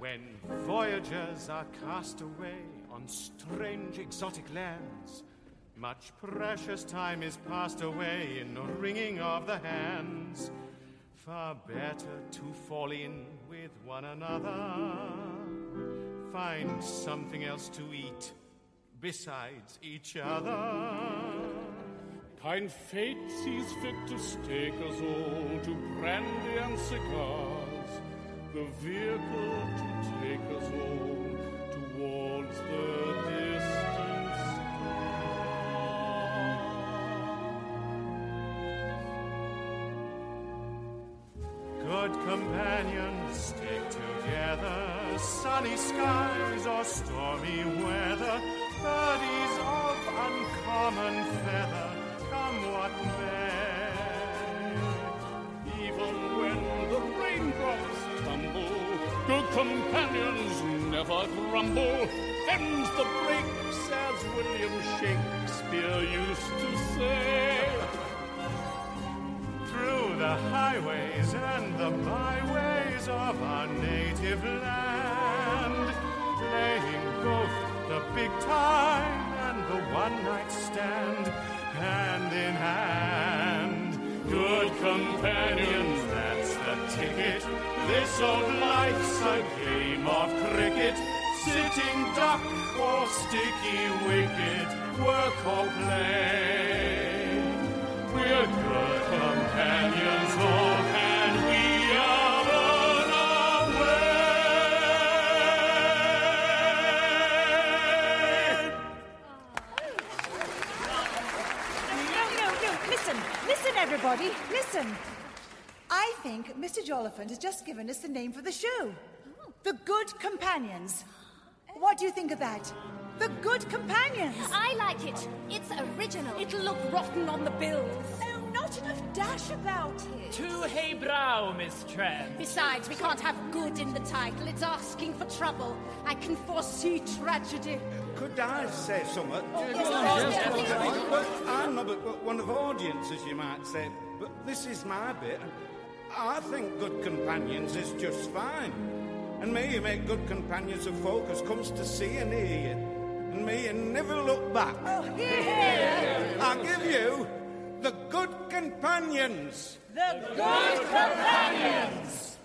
When voyagers are cast away on strange exotic lands, much precious time is passed away in the wringing of the hands. Far better to fall in with one another. Find something else to eat besides each other. Kind fate sees fit to stake us all to brandy and cigars, the vehicle to take us all towards the distant Good companions stick together, sunny skies or stormy weather, birdies of uncommon feather, companions never grumble. Them's the breaks, as William Shakespeare used to say. Through the highways and the byways of our native land, playing both the big time and the one night stand, hand in hand. Good Old life's a game of cricket. Sitting duck or sticky wicket, work or play. We're good companions, oh, and we are away. No, no, no. Listen, listen, everybody. Listen. I think Mr. Jollifant has just given us the name for the show The Good Companions. What do you think of that? The Good Companions. I like it. It's original. It'll look rotten on the bills. Oh, not enough dash about it. Too hey brow, Miss Trant. Besides, we can't have good in the title. It's asking for trouble. I can foresee tragedy. Could I say something? Oh, yes, Well, I'm not one of the audience, as you might say, but this is my bit. I think Good Companions is just fine. And may you make good companions of folk as comes to see and hear you. And may you never look back. Oh, yeah. I give you the Good Companions. The Good Companions.